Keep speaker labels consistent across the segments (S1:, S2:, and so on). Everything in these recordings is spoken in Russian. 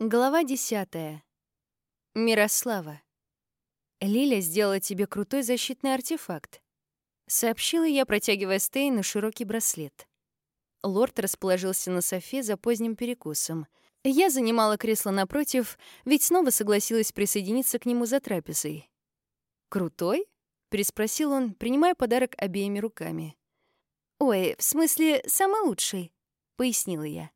S1: Глава десятая. Мирослава. Лиля сделала тебе крутой защитный артефакт. Сообщила я, протягивая Стейну широкий браслет. Лорд расположился на софе за поздним перекусом. Я занимала кресло напротив, ведь снова согласилась присоединиться к нему за трапезой. «Крутой?» — переспросил он, принимая подарок обеими руками. «Ой, в смысле, самый лучший», — пояснила я.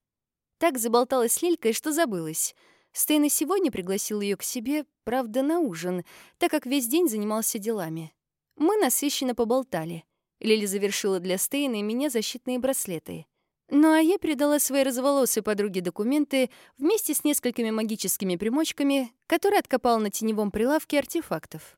S1: Так заболталась с Лилькой, что забылась. Стейн и сегодня пригласил ее к себе, правда, на ужин, так как весь день занимался делами. Мы насыщенно поболтали. Лили завершила для Стейна и меня защитные браслеты. Ну а я передала своей розоволосой подруге документы вместе с несколькими магическими примочками, которые откопал на теневом прилавке артефактов.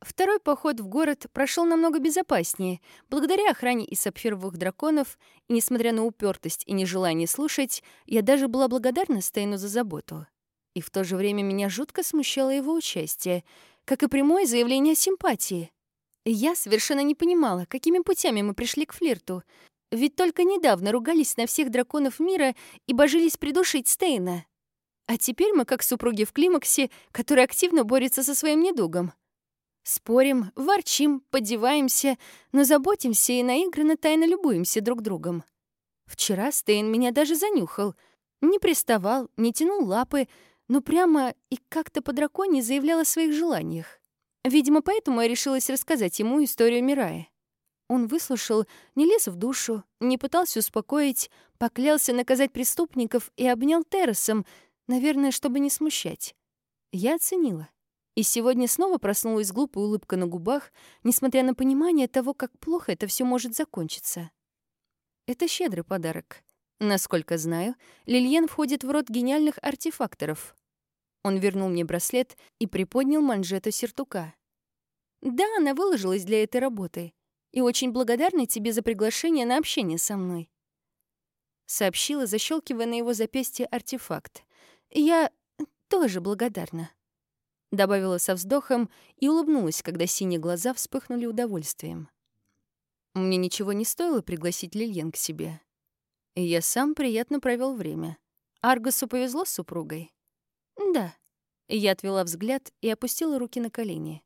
S1: Второй поход в город прошел намного безопаснее, благодаря охране из сапфировых драконов, и, несмотря на упертость и нежелание слушать, я даже была благодарна Стейну за заботу. И в то же время меня жутко смущало его участие, как и прямое заявление о симпатии. Я совершенно не понимала, какими путями мы пришли к флирту, ведь только недавно ругались на всех драконов мира и божились придушить Стейна. А теперь мы как супруги в климаксе, которые активно борются со своим недугом. Спорим, ворчим, подеваемся, но заботимся и наигранно тайно любуемся друг другом. Вчера Стейн меня даже занюхал. Не приставал, не тянул лапы, но прямо и как-то по драконе заявлял о своих желаниях. Видимо, поэтому я решилась рассказать ему историю Мирая. Он выслушал, не лез в душу, не пытался успокоить, поклялся наказать преступников и обнял террасом, наверное, чтобы не смущать. Я оценила. И сегодня снова проснулась глупая улыбка на губах, несмотря на понимание того, как плохо это все может закончиться. Это щедрый подарок. Насколько знаю, Лильен входит в род гениальных артефакторов. Он вернул мне браслет и приподнял манжету сертука. «Да, она выложилась для этой работы. И очень благодарна тебе за приглашение на общение со мной», — сообщила, защелкивая на его запястье артефакт. «Я тоже благодарна». Добавила со вздохом и улыбнулась, когда синие глаза вспыхнули удовольствием. Мне ничего не стоило пригласить Лильен к себе. И я сам приятно провел время. Аргусу повезло с супругой? Да. Я отвела взгляд и опустила руки на колени.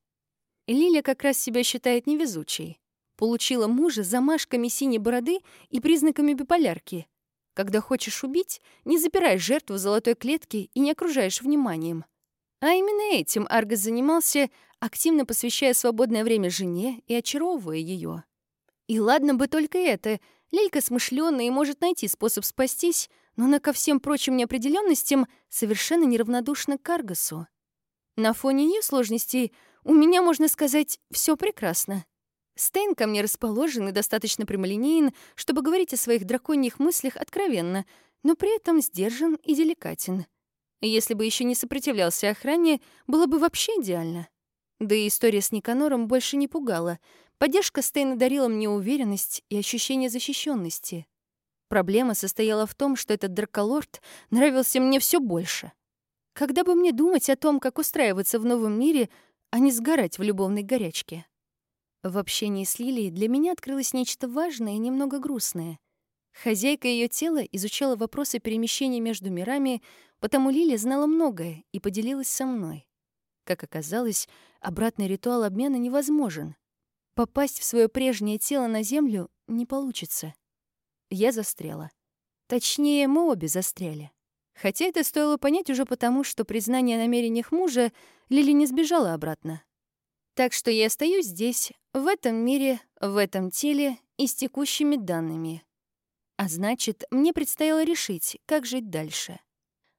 S1: Лиля как раз себя считает невезучей. Получила мужа замашками синей бороды и признаками биполярки. Когда хочешь убить, не запираешь жертву в золотой клетке и не окружаешь вниманием. А именно этим Аргос занимался, активно посвящая свободное время жене и очаровывая ее. И ладно бы только это. Лелька смышленая и может найти способ спастись, но она ко всем прочим неопределенностям совершенно неравнодушна к Аргосу. На фоне ее сложностей у меня, можно сказать, все прекрасно. Стейн ко мне расположен и достаточно прямолинеен, чтобы говорить о своих драконьих мыслях откровенно, но при этом сдержан и деликатен. Если бы еще не сопротивлялся охране, было бы вообще идеально. Да и история с Никанором больше не пугала. Поддержка Стейна дарила мне уверенность и ощущение защищенности. Проблема состояла в том, что этот драколорд нравился мне все больше. Когда бы мне думать о том, как устраиваться в новом мире, а не сгорать в любовной горячке? В общении с Лилией для меня открылось нечто важное и немного грустное. Хозяйка ее тела изучала вопросы перемещения между мирами, Потому Лили знала многое и поделилась со мной. Как оказалось, обратный ритуал обмена невозможен. Попасть в свое прежнее тело на Землю не получится. Я застряла. Точнее, мы обе застряли. Хотя это стоило понять уже потому, что признание о намерениях мужа Лили не сбежала обратно. Так что я остаюсь здесь, в этом мире, в этом теле и с текущими данными. А значит, мне предстояло решить, как жить дальше.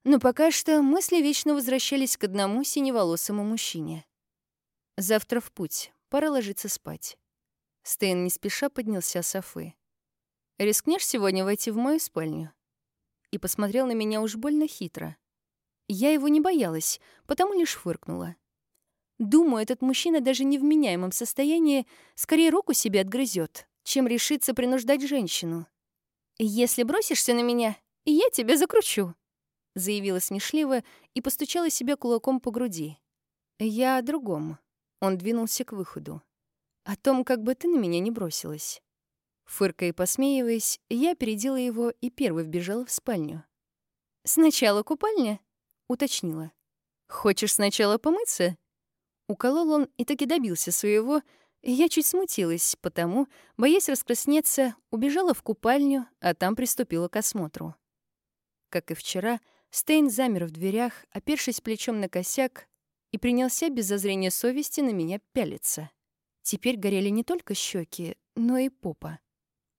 S1: Но пока что мысли вечно возвращались к одному синеволосому мужчине. «Завтра в путь. Пора ложиться спать». Стейн не спеша поднялся с Софы. «Рискнешь сегодня войти в мою спальню?» И посмотрел на меня уж больно хитро. Я его не боялась, потому лишь фыркнула. Думаю, этот мужчина даже не в меняемом состоянии скорее руку себе отгрызет, чем решится принуждать женщину. «Если бросишься на меня, я тебя закручу», — заявила смешливо и постучала себя кулаком по груди. «Я о другом». Он двинулся к выходу. «О том, как бы ты на меня не бросилась». Фыркая и посмеиваясь, я опередила его и первой вбежала в спальню. «Сначала купальня, уточнила. «Хочешь сначала помыться?» Уколол он и таки добился своего, и я чуть смутилась, потому, боясь раскраснеться, убежала в купальню, а там приступила к осмотру. Как и вчера, Стейн замер в дверях, опершись плечом на косяк, и принялся без зазрения совести на меня пялиться. Теперь горели не только щеки, но и попа.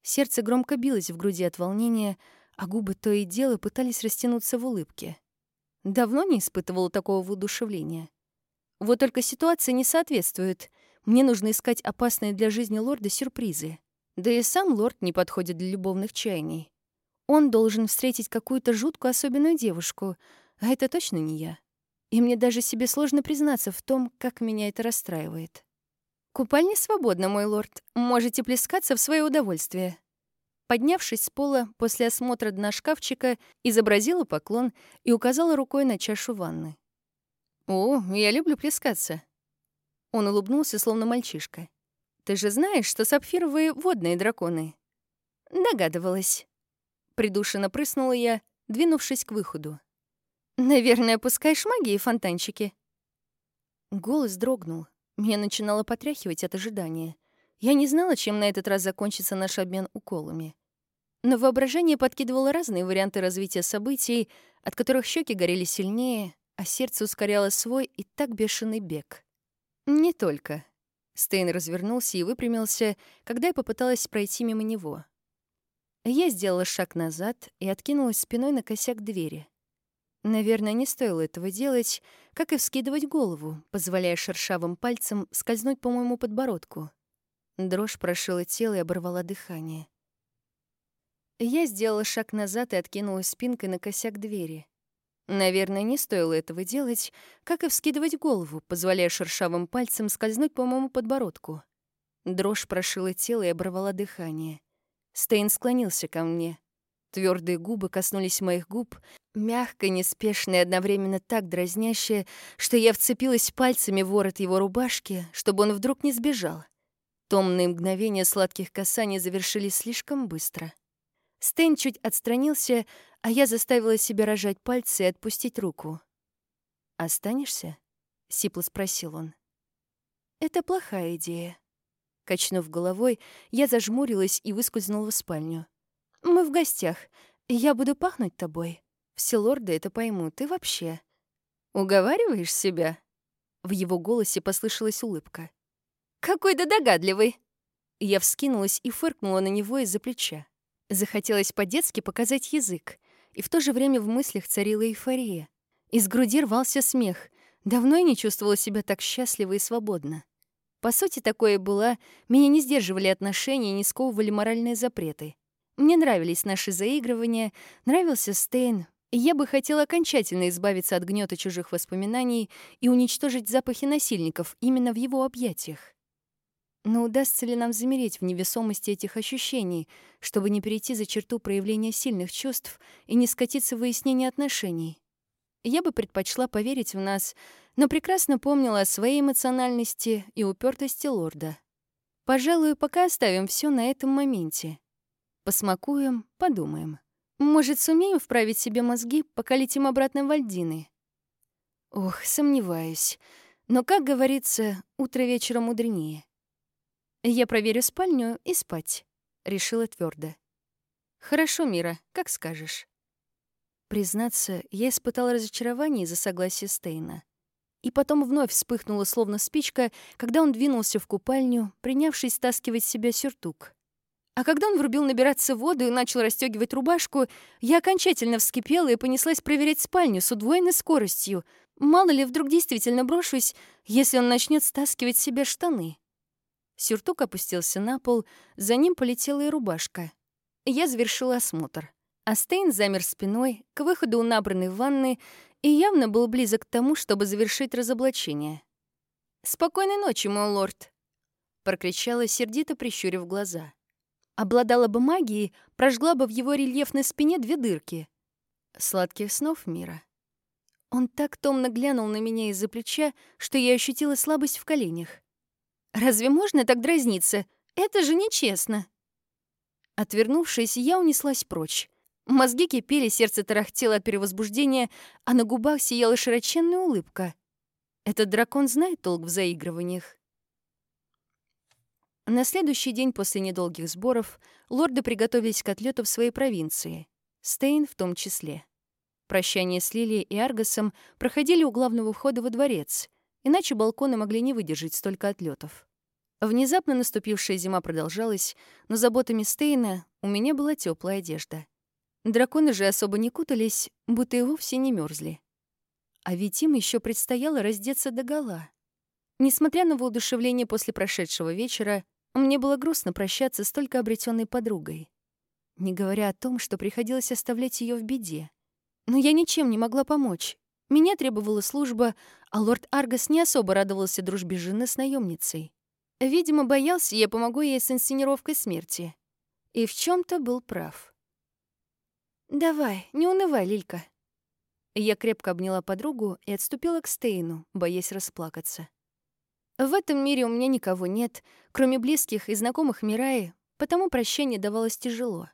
S1: Сердце громко билось в груди от волнения, а губы то и дело пытались растянуться в улыбке. Давно не испытывала такого воодушевления. Вот только ситуация не соответствует. Мне нужно искать опасные для жизни лорда сюрпризы. Да и сам лорд не подходит для любовных чаяний. Он должен встретить какую-то жуткую особенную девушку, а это точно не я. И мне даже себе сложно признаться в том, как меня это расстраивает. «Купальня свободна, мой лорд. Можете плескаться в свое удовольствие». Поднявшись с пола после осмотра дна шкафчика, изобразила поклон и указала рукой на чашу ванны. «О, я люблю плескаться». Он улыбнулся, словно мальчишка. «Ты же знаешь, что сапфировые — водные драконы?» «Догадывалась». Придушенно прыснула я, двинувшись к выходу. «Наверное, пускаешь магии фонтанчики?» Голос дрогнул. Меня начинало потряхивать от ожидания. Я не знала, чем на этот раз закончится наш обмен уколами. Но воображение подкидывало разные варианты развития событий, от которых щеки горели сильнее, а сердце ускоряло свой и так бешеный бег. Не только. Стейн развернулся и выпрямился, когда я попыталась пройти мимо него. Я сделала шаг назад и откинулась спиной на косяк двери. Наверное, не стоило этого делать, как и вскидывать голову, позволяя шершавым пальцем скользнуть по моему подбородку. Дрожь прошила тело и оборвала дыхание. Я сделала шаг назад и откинулась спинкой на косяк двери. Наверное, не стоило этого делать, как и вскидывать голову, позволяя шершавым пальцем скользнуть по моему подбородку. Дрожь прошила тело и оборвала дыхание. Стейн склонился ко мне. Твердые губы коснулись моих губ, мягко, неспешно и одновременно так дразняще, что я вцепилась пальцами в ворот его рубашки, чтобы он вдруг не сбежал. Томные мгновения сладких касаний завершились слишком быстро. Стейн чуть отстранился, а я заставила себя рожать пальцы и отпустить руку. «Останешься?» — сипло спросил он. «Это плохая идея». Качнув головой, я зажмурилась и выскользнула в спальню. «Мы в гостях. Я буду пахнуть тобой. Все лорды это поймут. Ты вообще...» «Уговариваешь себя?» В его голосе послышалась улыбка. «Какой ты догадливый!» Я вскинулась и фыркнула на него из-за плеча. Захотелось по-детски показать язык, и в то же время в мыслях царила эйфория. Из груди рвался смех. Давно я не чувствовала себя так счастливо и свободно. По сути, такое было, меня не сдерживали отношения и не сковывали моральные запреты. Мне нравились наши заигрывания, нравился Стейн, и я бы хотела окончательно избавиться от гнета чужих воспоминаний и уничтожить запахи насильников именно в его объятиях. Но удастся ли нам замереть в невесомости этих ощущений, чтобы не перейти за черту проявления сильных чувств и не скатиться в выяснение отношений? Я бы предпочла поверить в нас, но прекрасно помнила о своей эмоциональности и упертости лорда. Пожалуй, пока оставим все на этом моменте. Посмакуем, подумаем. Может, сумеем вправить себе мозги, пока летим обратно в Альдины? Ох, сомневаюсь. Но, как говорится, утро вечера мудренее. «Я проверю спальню и спать», — решила твердо. «Хорошо, Мира, как скажешь». Признаться, я испытала разочарование из-за согласия Стейна. И потом вновь вспыхнула словно спичка, когда он двинулся в купальню, принявшись стаскивать с себя сюртук. А когда он врубил набираться воду и начал расстегивать рубашку, я окончательно вскипела и понеслась проверять спальню с удвоенной скоростью. Мало ли, вдруг действительно брошусь, если он начнет стаскивать с себя штаны. Сюртук опустился на пол, за ним полетела и рубашка. Я завершила осмотр. А Стейн замер спиной к выходу у набранной ванны и явно был близок к тому, чтобы завершить разоблачение. «Спокойной ночи, мой лорд!» — прокричала, сердито прищурив глаза. Обладала бы магией, прожгла бы в его рельефной спине две дырки. Сладких снов мира. Он так томно глянул на меня из-за плеча, что я ощутила слабость в коленях. Разве можно так дразниться? Это же нечестно. Отвернувшись, я унеслась прочь. Мозги кипели, сердце тарахтело от перевозбуждения, а на губах сияла широченная улыбка. Этот дракон знает толк в заигрываниях. На следующий день после недолгих сборов лорды приготовились к отлету в своей провинции, Стейн в том числе. Прощание с Лилией и Аргосом проходили у главного входа во дворец, иначе балконы могли не выдержать столько отлетов. Внезапно наступившая зима продолжалась, но заботами Стейна у меня была теплая одежда. Драконы же особо не кутались, будто и вовсе не мерзли. А ведь им еще предстояло раздеться догола. Несмотря на воодушевление после прошедшего вечера, мне было грустно прощаться с только обретенной подругой. Не говоря о том, что приходилось оставлять ее в беде. Но я ничем не могла помочь. Меня требовала служба, а лорд Аргас не особо радовался дружбе жены с наемницей. Видимо, боялся, я помогу ей с инсценировкой смерти. И в чем то был прав. «Давай, не унывай, Лилька». Я крепко обняла подругу и отступила к Стейну, боясь расплакаться. В этом мире у меня никого нет, кроме близких и знакомых Мираи, потому прощение давалось тяжело.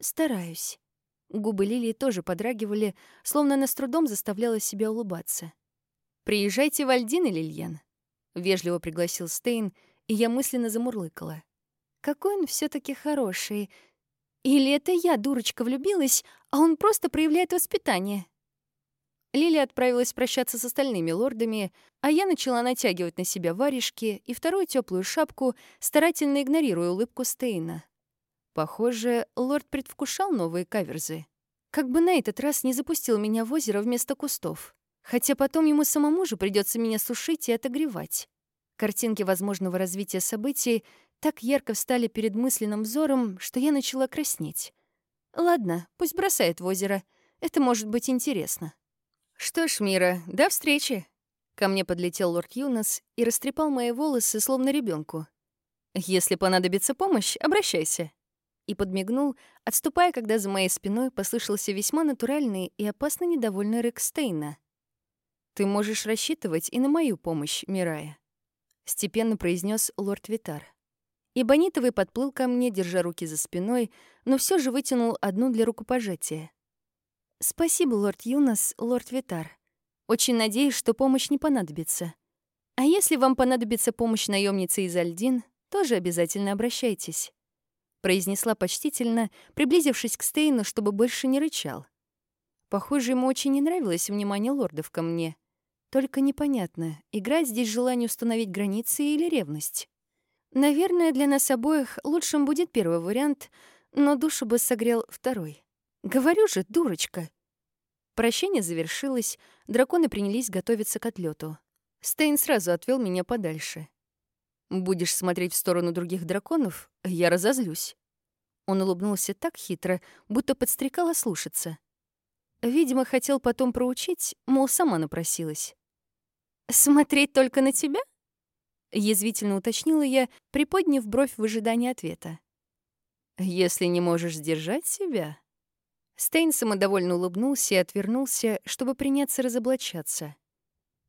S1: Стараюсь. Губы Лилии тоже подрагивали, словно она с трудом заставляла себя улыбаться. «Приезжайте в Альдин, Лильян», — вежливо пригласил Стейн, и я мысленно замурлыкала. «Какой он все таки хороший, или это я, дурочка, влюбилась, а он просто проявляет воспитание? Лили отправилась прощаться с остальными лордами, а я начала натягивать на себя варежки и вторую теплую шапку, старательно игнорируя улыбку Стейна. Похоже, лорд предвкушал новые каверзы. Как бы на этот раз не запустил меня в озеро вместо кустов. Хотя потом ему самому же придется меня сушить и отогревать. Картинки возможного развития событий так ярко встали перед мысленным взором, что я начала краснеть. Ладно, пусть бросает в озеро. Это может быть интересно. Что ж, Мира, до встречи. Ко мне подлетел лорд Юнос и растрепал мои волосы, словно ребенку. Если понадобится помощь, обращайся. И подмигнул, отступая, когда за моей спиной послышался весьма натуральный и опасно недовольный рык Стейна. «Ты можешь рассчитывать и на мою помощь, Мирая», — степенно произнес лорд Витар. И Бонитовый подплыл ко мне, держа руки за спиной, но все же вытянул одну для рукопожатия. «Спасибо, лорд Юнос, лорд Витар. Очень надеюсь, что помощь не понадобится. А если вам понадобится помощь наемницы из Альдин, тоже обязательно обращайтесь», — произнесла почтительно, приблизившись к Стейну, чтобы больше не рычал. Похоже, ему очень не нравилось внимание лордов ко мне. Только непонятно, играть здесь желание установить границы или ревность. Наверное, для нас обоих лучшим будет первый вариант, но душу бы согрел второй. Говорю же, дурочка. Прощение завершилось, драконы принялись готовиться к отлету. Стейн сразу отвел меня подальше. «Будешь смотреть в сторону других драконов, я разозлюсь». Он улыбнулся так хитро, будто подстрекал ослушаться. Видимо, хотел потом проучить, мол, сама напросилась. «Смотреть только на тебя?» Язвительно уточнила я, приподняв бровь в ожидании ответа. «Если не можешь сдержать себя...» Стейн самодовольно улыбнулся и отвернулся, чтобы приняться разоблачаться.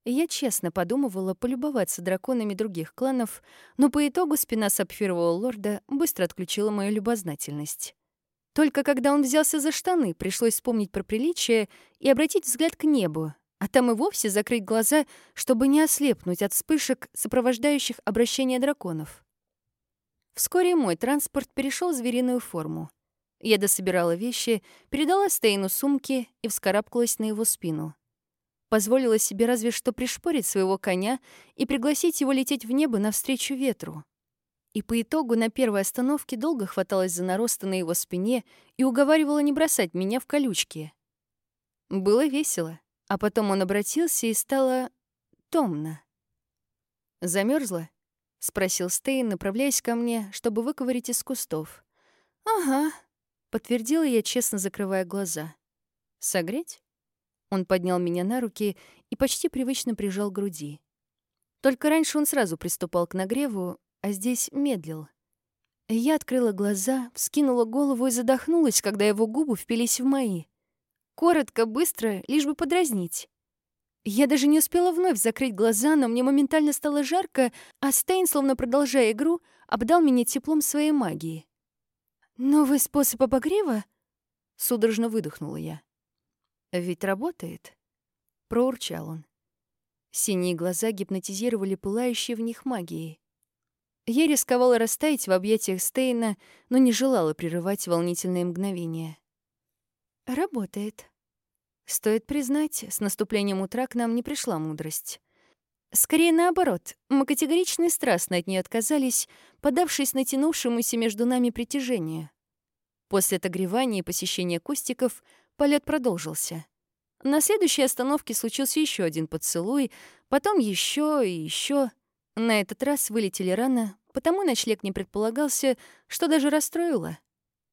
S1: Я честно подумывала полюбоваться драконами других кланов, но по итогу спина сапфирового лорда быстро отключила мою любознательность. Только когда он взялся за штаны, пришлось вспомнить про приличие и обратить взгляд к небу, а там и вовсе закрыть глаза, чтобы не ослепнуть от вспышек, сопровождающих обращение драконов. Вскоре мой транспорт перешел в звериную форму. Я дособирала вещи, передала Стейну сумки и вскарабкалась на его спину. Позволила себе разве что пришпорить своего коня и пригласить его лететь в небо навстречу ветру. И по итогу на первой остановке долго хваталась за наросты на его спине и уговаривала не бросать меня в колючки. Было весело. А потом он обратился, и стало томно. Замерзла? спросил Стейн, направляясь ко мне, чтобы выковырить из кустов. «Ага», — подтвердила я, честно закрывая глаза. «Согреть?» Он поднял меня на руки и почти привычно прижал к груди. Только раньше он сразу приступал к нагреву, а здесь медлил. Я открыла глаза, вскинула голову и задохнулась, когда его губы впились в мои. Коротко, быстро, лишь бы подразнить. Я даже не успела вновь закрыть глаза, но мне моментально стало жарко, а Стейн, словно продолжая игру, обдал меня теплом своей магии. «Новый способ обогрева?» Судорожно выдохнула я. «Ведь работает?» — проурчал он. Синие глаза гипнотизировали пылающие в них магией. Я рисковала растаять в объятиях Стейна, но не желала прерывать волнительные мгновения. «Работает». Стоит признать, с наступлением утра к нам не пришла мудрость. Скорее наоборот, мы категорично и страстно от нее отказались, подавшись натянувшемуся между нами притяжению. После отогревания и посещения кустиков полет продолжился. На следующей остановке случился еще один поцелуй, потом еще и еще. На этот раз вылетели рано, потому ночлег не предполагался, что даже расстроило.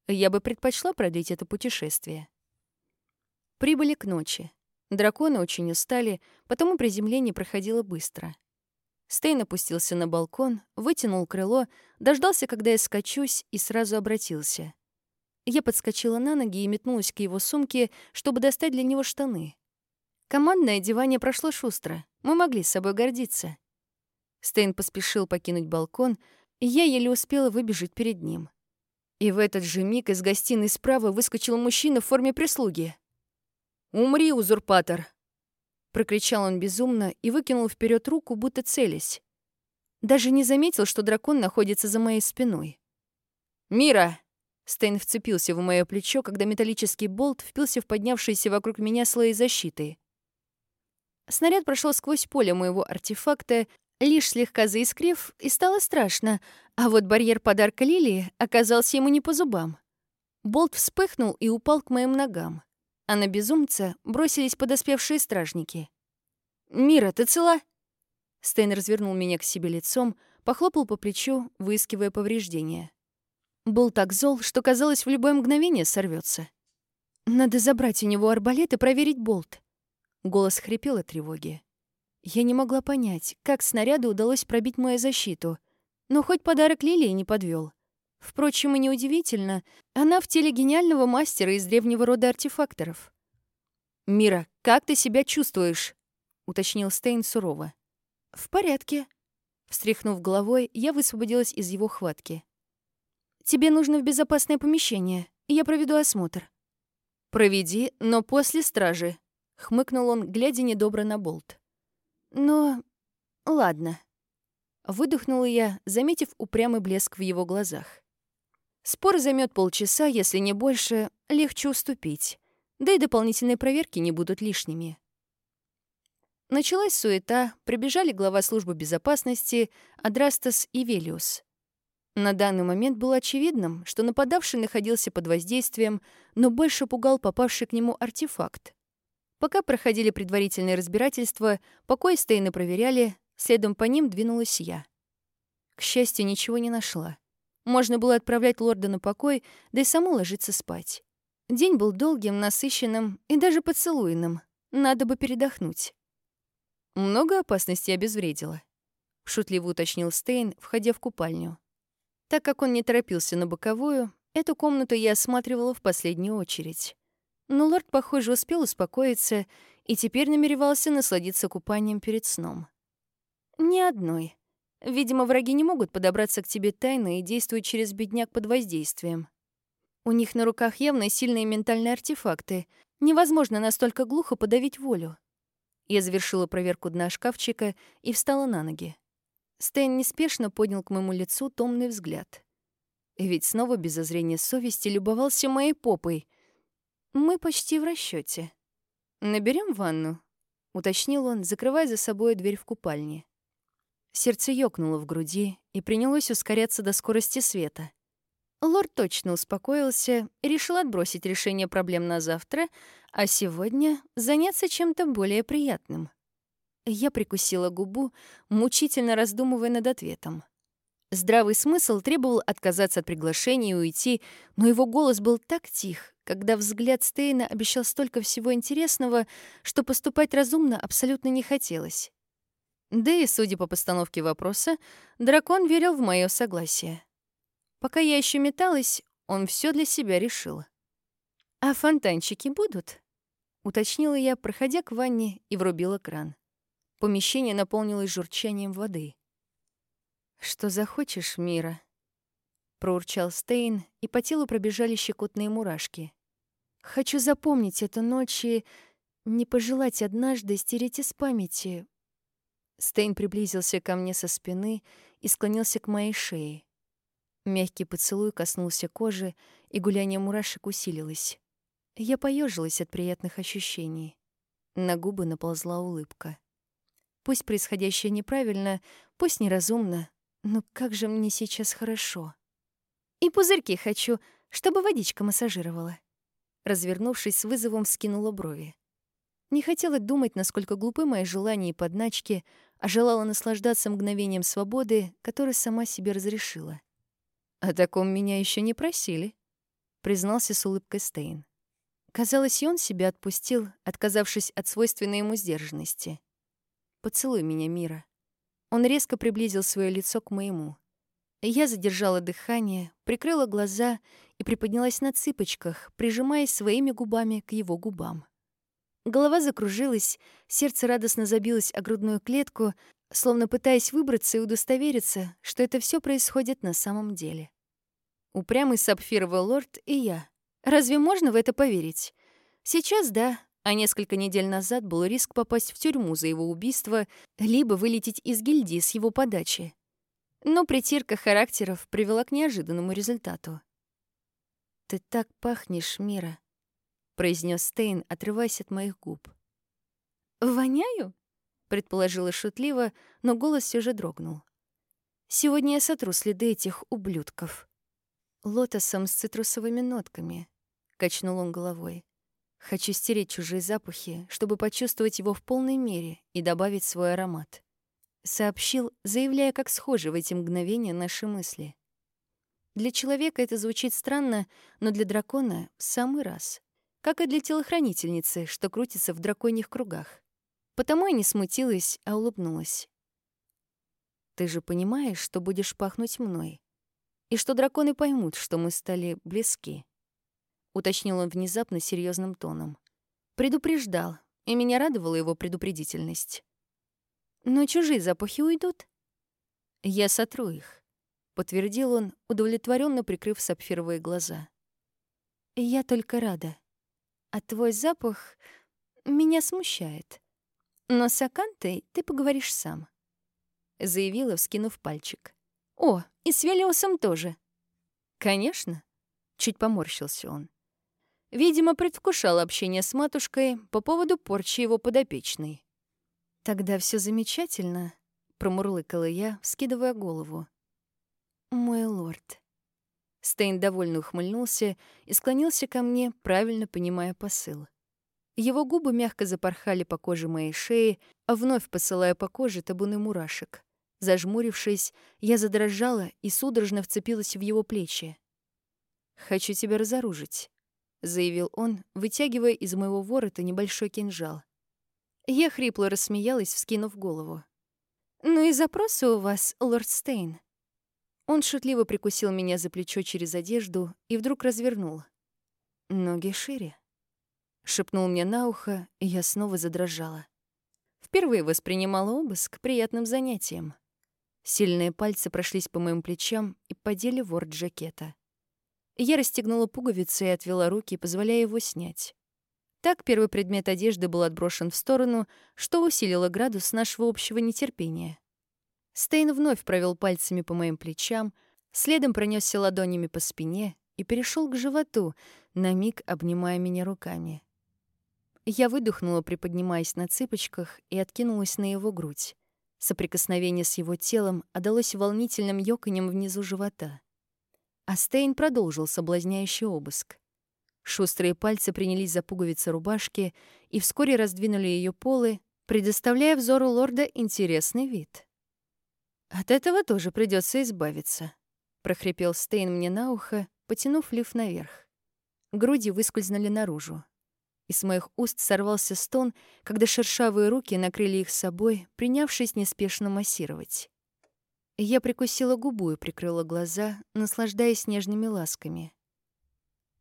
S1: Я бы предпочла продлить это путешествие. Прибыли к ночи. Драконы очень устали, потому приземление проходило быстро. Стейн опустился на балкон, вытянул крыло, дождался, когда я скачусь, и сразу обратился. Я подскочила на ноги и метнулась к его сумке, чтобы достать для него штаны. Командное одевание прошло шустро. Мы могли с собой гордиться. Стейн поспешил покинуть балкон, и я еле успела выбежать перед ним. И в этот же миг из гостиной справа выскочил мужчина в форме прислуги. «Умри, узурпатор!» Прокричал он безумно и выкинул вперед руку, будто целясь. Даже не заметил, что дракон находится за моей спиной. «Мира!» Стейн вцепился в мое плечо, когда металлический болт впился в поднявшиеся вокруг меня слои защиты. Снаряд прошел сквозь поле моего артефакта, лишь слегка заискрив, и стало страшно, а вот барьер подарка Лилии оказался ему не по зубам. Болт вспыхнул и упал к моим ногам, а на безумца бросились подоспевшие стражники. «Мира, ты цела?» Стейн развернул меня к себе лицом, похлопал по плечу, выискивая повреждения. Был так зол, что, казалось, в любое мгновение сорвется. «Надо забрать у него арбалет и проверить болт». Голос хрипел от тревоги. Я не могла понять, как снаряду удалось пробить мою защиту, но хоть подарок Лилии не подвел. Впрочем, и неудивительно, она в теле гениального мастера из древнего рода артефакторов. «Мира, как ты себя чувствуешь?» — уточнил Стейн сурово. «В порядке». Встряхнув головой, я высвободилась из его хватки. Тебе нужно в безопасное помещение. Я проведу осмотр». «Проведи, но после стражи», — хмыкнул он, глядя недобро на болт. «Но... ладно». Выдохнула я, заметив упрямый блеск в его глазах. Спор займет полчаса, если не больше, легче уступить. Да и дополнительные проверки не будут лишними. Началась суета, прибежали глава службы безопасности Адрастас и Велиус. На данный момент было очевидным, что нападавший находился под воздействием, но больше пугал попавший к нему артефакт. Пока проходили предварительные разбирательства, покой Стейна проверяли, следом по ним двинулась я. К счастью, ничего не нашла. Можно было отправлять лорда на покой, да и саму ложиться спать. День был долгим, насыщенным и даже поцелуйным. Надо бы передохнуть. Много опасностей обезвредило. Шутливо уточнил Стейн, входя в купальню. Так как он не торопился на боковую, эту комнату я осматривала в последнюю очередь. Но лорд, похоже, успел успокоиться и теперь намеревался насладиться купанием перед сном. Ни одной. Видимо, враги не могут подобраться к тебе тайно и действуют через бедняк под воздействием. У них на руках явно сильные ментальные артефакты. Невозможно настолько глухо подавить волю. Я завершила проверку дна шкафчика и встала на ноги. Стэн неспешно поднял к моему лицу томный взгляд. Ведь снова без зазрения совести любовался моей попой. Мы почти в расчете. Наберем ванну?» — уточнил он, закрывая за собой дверь в купальне. Сердце ёкнуло в груди и принялось ускоряться до скорости света. Лорд точно успокоился и решил отбросить решение проблем на завтра, а сегодня заняться чем-то более приятным — я прикусила губу, мучительно раздумывая над ответом. Здравый смысл требовал отказаться от приглашения и уйти, но его голос был так тих, когда взгляд Стейна обещал столько всего интересного, что поступать разумно абсолютно не хотелось. Да и, судя по постановке вопроса, дракон верил в мое согласие. Пока я еще металась, он все для себя решил. «А фонтанчики будут?» — уточнила я, проходя к ванне и врубила кран. Помещение наполнилось журчанием воды. «Что захочешь, Мира?» Проурчал Стейн, и по телу пробежали щекотные мурашки. Хочу запомнить эту ночь и не пожелать однажды стереть из памяти. Стейн приблизился ко мне со спины и склонился к моей шее. Мягкий поцелуй коснулся кожи, и гуляние мурашек усилилось. Я поежилась от приятных ощущений. На губы наползла улыбка. Пусть происходящее неправильно, пусть неразумно, но как же мне сейчас хорошо. И пузырьки хочу, чтобы водичка массажировала. Развернувшись с вызовом, скинула брови. Не хотела думать, насколько глупы мои желания и подначки, а желала наслаждаться мгновением свободы, которое сама себе разрешила. «О таком меня еще не просили», — признался с улыбкой Стейн. Казалось, и он себя отпустил, отказавшись от свойственной ему сдержанности. «Поцелуй меня, Мира». Он резко приблизил свое лицо к моему. Я задержала дыхание, прикрыла глаза и приподнялась на цыпочках, прижимаясь своими губами к его губам. Голова закружилась, сердце радостно забилось о грудную клетку, словно пытаясь выбраться и удостовериться, что это все происходит на самом деле. Упрямый сапфировый лорд и я. Разве можно в это поверить? Сейчас да, а несколько недель назад был риск попасть в тюрьму за его убийство, либо вылететь из гильдии с его подачи. Но притирка характеров привела к неожиданному результату. «Ты так пахнешь, Мира», — произнес Стейн, отрываясь от моих губ. «Воняю?» — предположила шутливо, но голос все же дрогнул. «Сегодня я сотру следы этих ублюдков». «Лотосом с цитрусовыми нотками», — качнул он головой. «Хочу стереть чужие запахи, чтобы почувствовать его в полной мере и добавить свой аромат». Сообщил, заявляя, как схожи в эти мгновения наши мысли. Для человека это звучит странно, но для дракона — в самый раз как и для телохранительницы, что крутится в драконьих кругах. Потому я не смутилась, а улыбнулась. «Ты же понимаешь, что будешь пахнуть мной, и что драконы поймут, что мы стали близки», — уточнил он внезапно серьезным тоном. Предупреждал, и меня радовала его предупредительность. «Но чужие запахи уйдут?» «Я сотру их», — подтвердил он, удовлетворенно прикрыв сапфировые глаза. «Я только рада», а твой запах меня смущает. Но с Акантой ты поговоришь сам», — заявила, вскинув пальчик. «О, и с Велиосом тоже». «Конечно», — чуть поморщился он. Видимо, предвкушал общение с матушкой по поводу порчи его подопечной. «Тогда все замечательно», — промурлыкала я, вскидывая голову. «Мой лорд». Стейн довольно ухмыльнулся и склонился ко мне, правильно понимая посыл. Его губы мягко запорхали по коже моей шеи, а вновь посылая по коже табуны мурашек. Зажмурившись, я задрожала и судорожно вцепилась в его плечи. «Хочу тебя разоружить», — заявил он, вытягивая из моего ворота небольшой кинжал. Я хрипло рассмеялась, вскинув голову. «Ну и запросы у вас, лорд Стейн», он шутливо прикусил меня за плечо через одежду и вдруг развернул. «Ноги шире», — шепнул мне на ухо, и я снова задрожала. Впервые воспринимала обыск приятным занятием. Сильные пальцы прошлись по моим плечам и подели ворот жакета. Я расстегнула пуговицы и отвела руки, позволяя его снять. Так первый предмет одежды был отброшен в сторону, что усилило градус нашего общего нетерпения. Стейн вновь провел пальцами по моим плечам, следом пронесся ладонями по спине и перешел к животу, на миг обнимая меня руками. Я выдохнула, приподнимаясь на цыпочках, и откинулась на его грудь. Соприкосновение с его телом отдалось волнительным ёканьем внизу живота. А Стейн продолжил соблазняющий обыск. Шустрые пальцы принялись за пуговицы рубашки и вскоре раздвинули ее полы, предоставляя взору лорда интересный вид. От этого тоже придется избавиться, прохрипел Стейн мне на ухо, потянув лиф наверх. Груди выскользнули наружу. Из моих уст сорвался стон, когда шершавые руки накрыли их собой, принявшись неспешно массировать. Я прикусила губу и прикрыла глаза, наслаждаясь нежными ласками.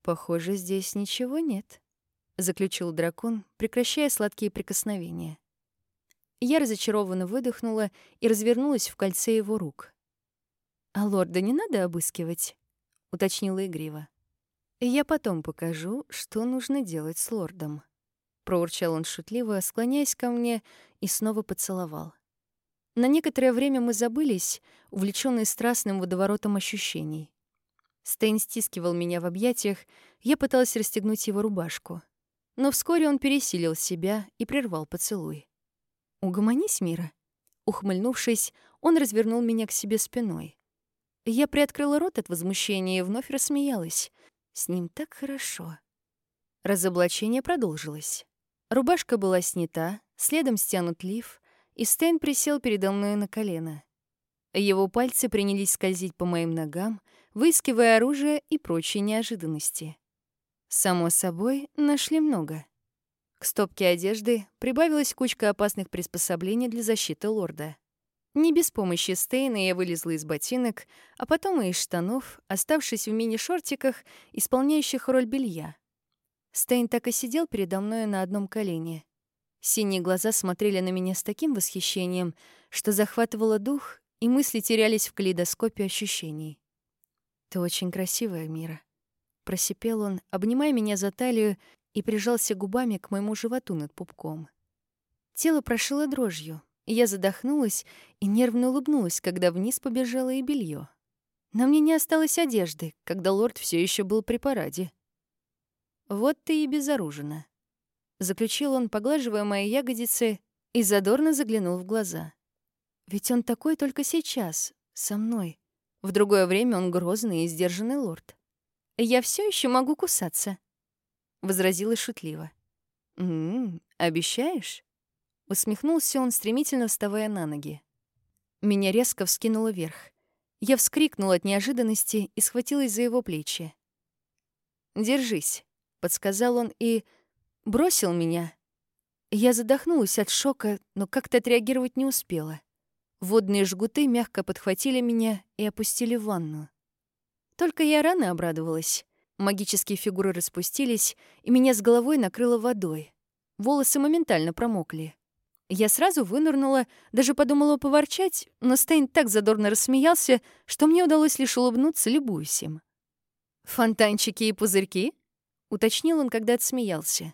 S1: «Похоже, здесь ничего нет», — заключил дракон, прекращая сладкие прикосновения. Я разочарованно выдохнула и развернулась в кольце его рук. «А лорда не надо обыскивать?» — уточнила игриво. Я потом покажу, что нужно делать с лордом. Проурчал он шутливо, склоняясь ко мне, и снова поцеловал. На некоторое время мы забылись, увлечённые страстным водоворотом ощущений. Стейн стискивал меня в объятиях, я пыталась расстегнуть его рубашку. Но вскоре он пересилил себя и прервал поцелуй. «Угомонись, Мира». Ухмыльнувшись, он развернул меня к себе спиной. Я приоткрыла рот от возмущения и вновь рассмеялась. С ним так хорошо. Разоблачение продолжилось. Рубашка была снята, следом стянут лиф, и Стэн присел передо мной на колено. Его пальцы принялись скользить по моим ногам, выискивая оружие и прочие неожиданности. Само собой, нашли много. К стопке одежды прибавилась кучка опасных приспособлений для защиты лорда. Не без помощи Стейна я вылезла из ботинок, а потом и из штанов, оставшись в мини-шортиках, исполняющих роль белья. Стейн так и сидел передо мной на одном колене. Синие глаза смотрели на меня с таким восхищением, что захватывало дух, и мысли терялись в калейдоскопе ощущений. «Ты очень красивая, Мира», — просипел он, обнимая меня за талию и прижался губами к моему животу над пупком. Тело прошило дрожью, и я задохнулась и нервно улыбнулась, когда вниз побежало и белье. На мне не осталось одежды, когда лорд все еще был при параде. «Вот ты и безоружена», — заключил он, поглаживая мои ягодицы, и задорно заглянул в глаза. «Ведь он такой только сейчас, со мной. В другое время он грозный и сдержанный лорд. Я все еще могу кусаться», — возразила шутливо. «М-м, обещаешь?» Усмехнулся он, стремительно вставая на ноги. Меня резко вскинуло вверх. Я вскрикнула от неожиданности и схватилась за его плечи. «Держись», — подсказал он и бросил меня. Я задохнулась от шока, но как-то отреагировать не успела. Водные жгуты мягко подхватили меня и опустили в ванну. Только я рано обрадовалась. Магические фигуры распустились, и меня с головой накрыло водой. Волосы моментально промокли. Я сразу вынырнула, даже подумала поворчать, но Стейн так задорно рассмеялся, что мне удалось лишь улыбнуться, любуясь им. «Фонтанчики и пузырьки?» — уточнил он, когда отсмеялся.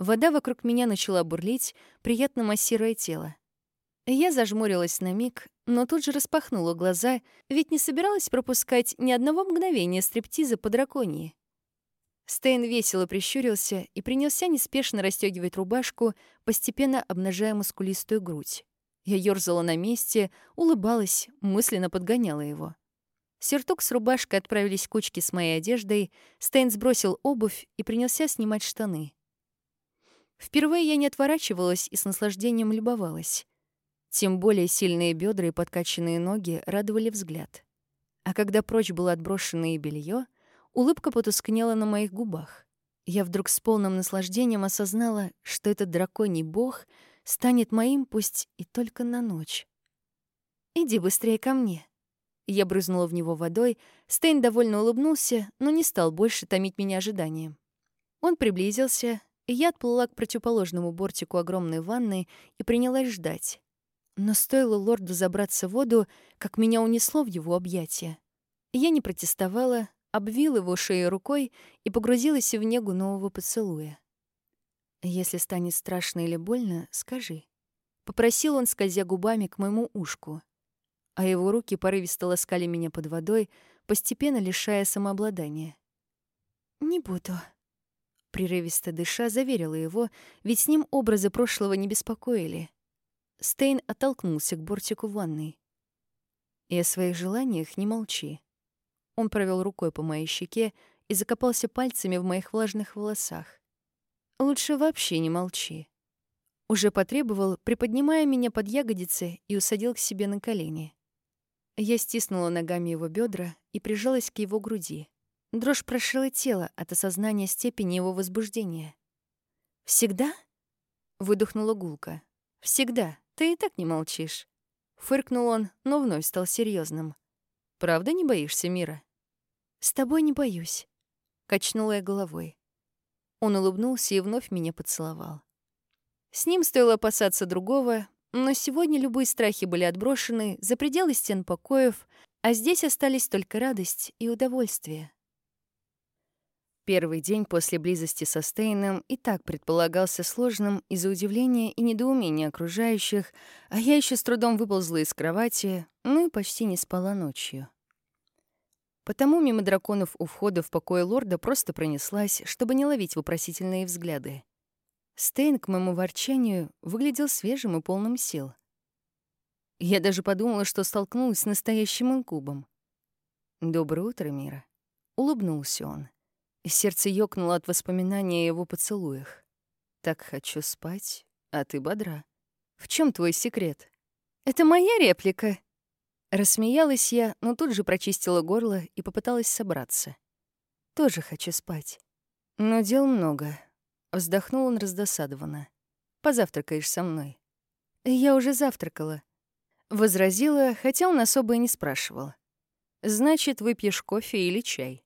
S1: Вода вокруг меня начала бурлить, приятно массируя тело. Я зажмурилась на миг, но тут же распахнула глаза, ведь не собиралась пропускать ни одного мгновения стриптиза по драконии. Стейн весело прищурился и принялся неспешно расстегивать рубашку, постепенно обнажая мускулистую грудь. Я ёрзала на месте, улыбалась, мысленно подгоняла его. Сертук с рубашкой отправились кучки с моей одеждой, Стейн сбросил обувь и принялся снимать штаны. Впервые я не отворачивалась и с наслаждением любовалась. Тем более сильные бедра и подкачанные ноги радовали взгляд. А когда прочь было отброшено и белье, Улыбка потускнела на моих губах. Я вдруг с полным наслаждением осознала, что этот драконий бог станет моим пусть и только на ночь. «Иди быстрее ко мне». Я брызнула в него водой, Стейн довольно улыбнулся, но не стал больше томить меня ожиданием. Он приблизился, и я отплыла к противоположному бортику огромной ванны и принялась ждать. Но стоило лорду забраться в воду, как меня унесло в его объятия. Я не протестовала, обвил его шею рукой и погрузилась в негу нового поцелуя. «Если станет страшно или больно, скажи». Попросил он, скользя губами к моему ушку. А его руки порывисто ласкали меня под водой, постепенно лишая самообладания. «Не буду», — прерывисто дыша заверила его, ведь с ним образы прошлого не беспокоили. Стейн оттолкнулся к бортику ванной. «И о своих желаниях не молчи», он провел рукой по моей щеке и закопался пальцами в моих влажных волосах. «Лучше вообще не молчи». Уже потребовал, приподнимая меня под ягодицы и усадил к себе на колени. Я стиснула ногами его бедра и прижалась к его груди. Дрожь прошила тело от осознания степени его возбуждения. «Всегда?» — выдохнула гулка. «Всегда. Ты и так не молчишь». Фыркнул он, но вновь стал серьезным. Правда не боишься мира?» «С тобой не боюсь», — качнула я головой. Он улыбнулся и вновь меня поцеловал. С ним стоило опасаться другого, но сегодня любые страхи были отброшены за пределы стен покоев, а здесь остались только радость и удовольствие. Первый день после близости со Стейном и так предполагался сложным из-за удивления и недоумения окружающих, а я еще с трудом выползла из кровати, ну и почти не спала ночью. Потому мимо драконов у входа в покое лорда просто пронеслась, чтобы не ловить вопросительные взгляды. Стейн, к моему ворчанию, выглядел свежим и полным сил. Я даже подумала, что столкнулась с настоящим инкубом. «Доброе утро, Мира», — улыбнулся он. И сердце ёкнуло от воспоминания о его поцелуях. «Так хочу спать, а ты бодра. В чем твой секрет?» «Это моя реплика», Рассмеялась я, но тут же прочистила горло и попыталась собраться. Тоже хочу спать. Но дел много. Вздохнул он раздосадованно. Позавтракаешь со мной. Я уже завтракала. Возразила, хотя он особо и не спрашивал. Значит, выпьешь кофе или чай.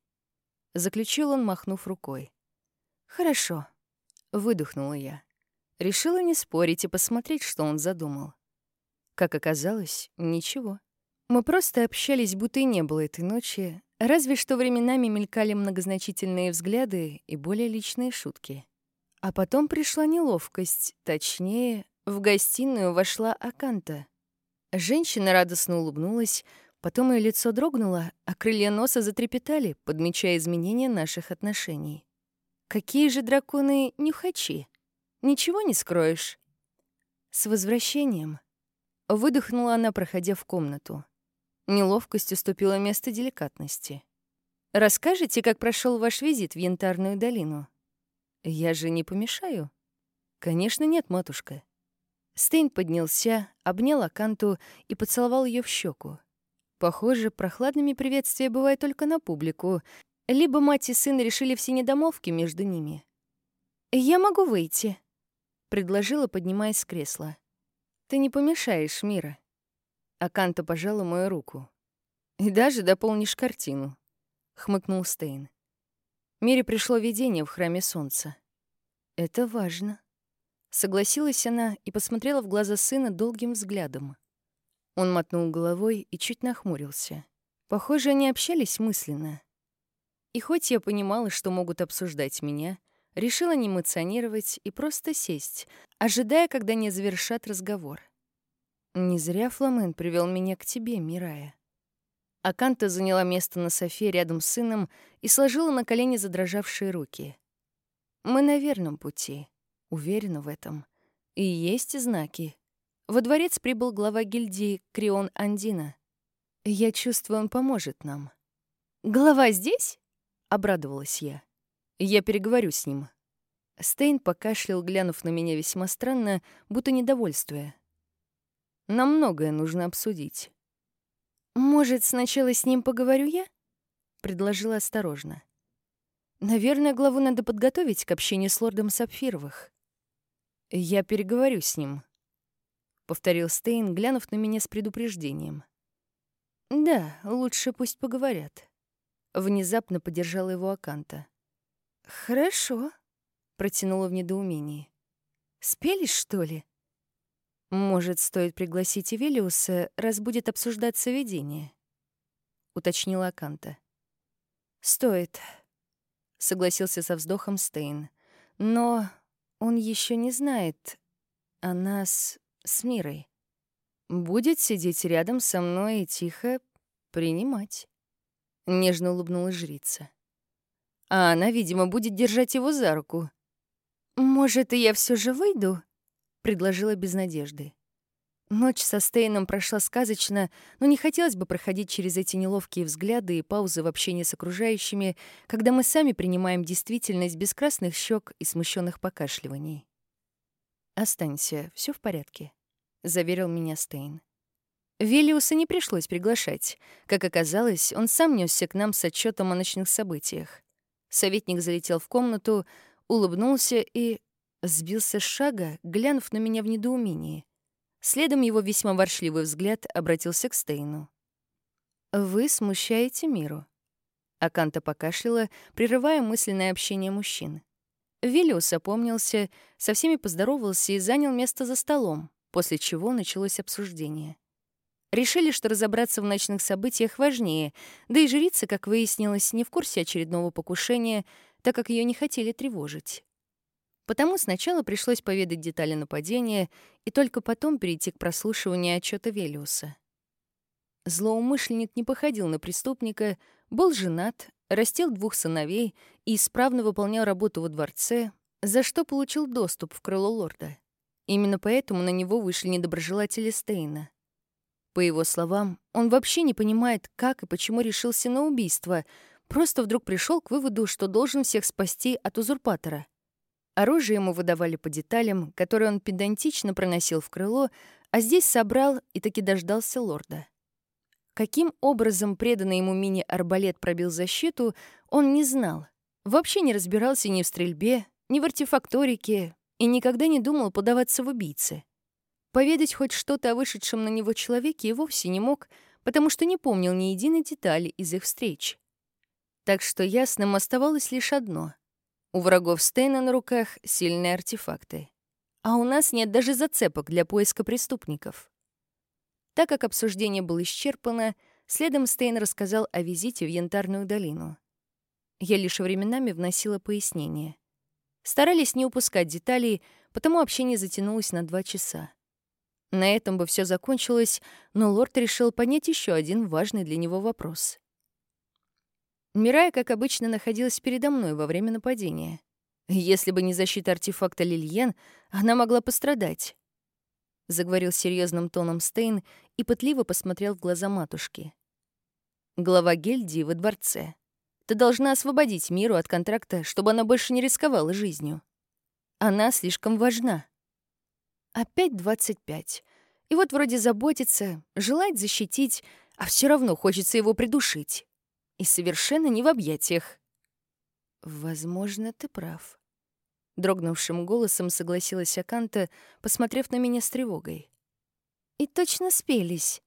S1: Заключил он, махнув рукой. Хорошо. Выдохнула я. Решила не спорить и посмотреть, что он задумал. Как оказалось, ничего. Мы просто общались, будто и не было этой ночи, разве что временами мелькали многозначительные взгляды и более личные шутки. А потом пришла неловкость, точнее, в гостиную вошла Аканта. Женщина радостно улыбнулась, потом ее лицо дрогнуло, а крылья носа затрепетали, подмечая изменения наших отношений. Какие же драконы нюхачи? Ничего не скроешь. С возвращением. Выдохнула она, проходя в комнату. Неловкость уступила место деликатности. «Расскажите, как прошел ваш визит в Янтарную долину?» «Я же не помешаю?» «Конечно нет, матушка». Стейн поднялся, обнял Аканту и поцеловал ее в щеку. Похоже, прохладными приветствия бывают только на публику. Либо мать и сын решили все недомовки между ними. «Я могу выйти», — предложила, поднимаясь с кресла. «Ты не помешаешь, Мира». Аканта пожала мою руку. «И даже дополнишь картину», — хмыкнул Стейн. Мире пришло видение в храме солнца. «Это важно», — согласилась она и посмотрела в глаза сына долгим взглядом. Он мотнул головой и чуть нахмурился. Похоже, они общались мысленно. И хоть я понимала, что могут обсуждать меня, решила не эмоционировать и просто сесть, ожидая, когда не завершат разговор. Не зря Фламен привел меня к тебе, Мирая. Аканта заняла место на софе рядом с сыном и сложила на колени задрожавшие руки. Мы на верном пути, уверена в этом. И есть знаки. Во дворец прибыл глава гильдии Крион Андина. Я чувствую, он поможет нам. «Глава здесь?» — обрадовалась я. «Я переговорю с ним». Стейн покашлял, глянув на меня весьма странно, будто недовольствуя. Нам многое нужно обсудить. «Может, сначала с ним поговорю я?» — предложила осторожно. «Наверное, главу надо подготовить к общению с лордом Сапфировых». «Я переговорю с ним», — повторил Стейн, глянув на меня с предупреждением. «Да, лучше пусть поговорят». Внезапно поддержала его Аканта. «Хорошо», — протянула в недоумении. «Спелись, что ли?» «Может, стоит пригласить Эвелиуса, раз будет обсуждаться видение?» — уточнила Аканта. «Стоит», — согласился со вздохом Стейн. «Но он еще не знает о нас с Мирой. Будет сидеть рядом со мной и тихо принимать». Нежно улыбнулась жрица. А она, видимо, будет держать его за руку. «Может, и я все же выйду?» предложила без надежды. Ночь со Стейном прошла сказочно, но не хотелось бы проходить через эти неловкие взгляды и паузы в общении с окружающими, когда мы сами принимаем действительность без красных щек и смущенных покашливаний. «Останься, все в порядке», — заверил меня Стейн. Велиуса не пришлось приглашать. Как оказалось, он сам несся к нам с отчетом о ночных событиях. Советник залетел в комнату, улыбнулся и Сбился с шага, глянув на меня в недоумении. Следом его весьма воршливый взгляд обратился к Стейну. «Вы смущаете миру». Аканта покашляла, прерывая мысленное общение мужчин. Виллиус опомнился, со всеми поздоровался и занял место за столом, после чего началось обсуждение. Решили, что разобраться в ночных событиях важнее, да и жрица, как выяснилось, не в курсе очередного покушения, так как ее не хотели тревожить. Потому сначала пришлось поведать детали нападения и только потом перейти к прослушиванию отчета Велиуса. Злоумышленник не походил на преступника, был женат, растил двух сыновей и исправно выполнял работу во дворце, за что получил доступ в крыло лорда. Именно поэтому на него вышли недоброжелатели Стейна. По его словам, он вообще не понимает, как и почему решился на убийство, просто вдруг пришел к выводу, что должен всех спасти от узурпатора. Оружие ему выдавали по деталям, которые он педантично проносил в крыло, а здесь собрал и таки дождался лорда. Каким образом преданный ему мини-арбалет пробил защиту, он не знал. Вообще не разбирался ни в стрельбе, ни в артефакторике и никогда не думал подаваться в убийцы. Поведать хоть что-то о вышедшем на него человеке и вовсе не мог, потому что не помнил ни единой детали из их встреч. Так что ясным оставалось лишь одно. У врагов Стейна на руках сильные артефакты. А у нас нет даже зацепок для поиска преступников. Так как обсуждение было исчерпано, следом Стейн рассказал о визите в Янтарную долину. Я лишь временами вносила пояснения. Старались не упускать деталей, потому общение затянулось на два часа. На этом бы все закончилось, но лорд решил поднять еще один важный для него вопрос. Мирая, как обычно, находилась передо мной во время нападения. Если бы не защита артефакта Лильен, она могла пострадать. Заговорил серьезным тоном Стейн и пытливо посмотрел в глаза матушки. Глава гильдии во дворце. Ты должна освободить миру от контракта, чтобы она больше не рисковала жизнью. Она слишком важна. Опять 25. И вот вроде заботится, желает защитить, а все равно хочется его придушить. И совершенно не в объятиях. «Возможно, ты прав», — дрогнувшим голосом согласилась Аканта, посмотрев на меня с тревогой. «И точно спелись.